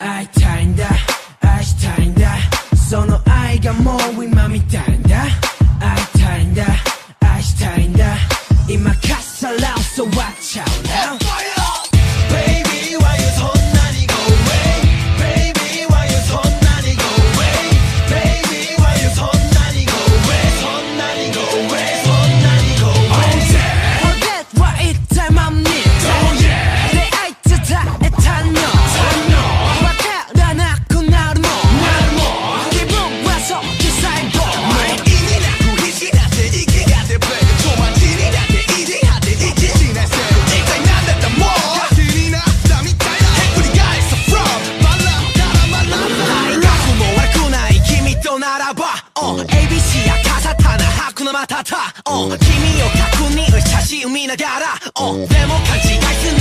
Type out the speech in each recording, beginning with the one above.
아이타인다 아이타인다 서너 아이가 모인 맘이 타인다 아이타인다 ABC やカタタな白のまたた、uh, 君を確認写真見ながら、uh, でも勘違いすん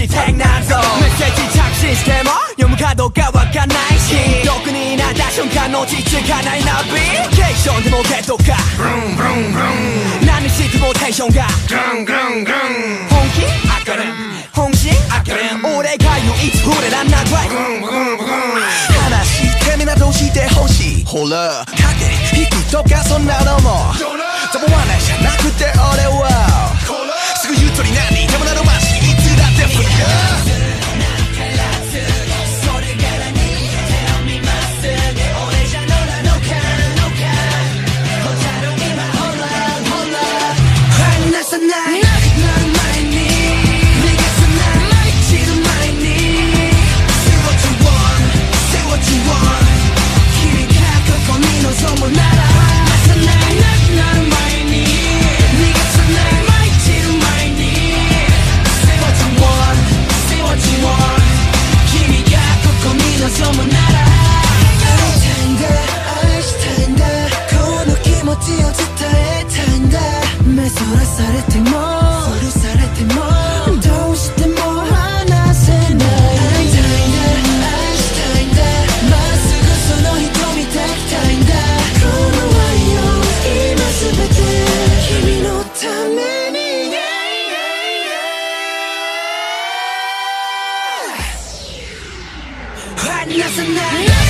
し택난소メッセージ着信しても読むかどうかわかんないし。毒になった瞬間の落ち着かないナビケーションでもデッドか。ブンブンブン何してもテンションが。グングングン本気明る本心明る俺が唯一触れらんない。ブンブンブン話してみなどうしてほしい。ほら。駆け引くとかそんなのも。ざまわないじゃなくて俺は。すぐ言うとり何でもなる nothing that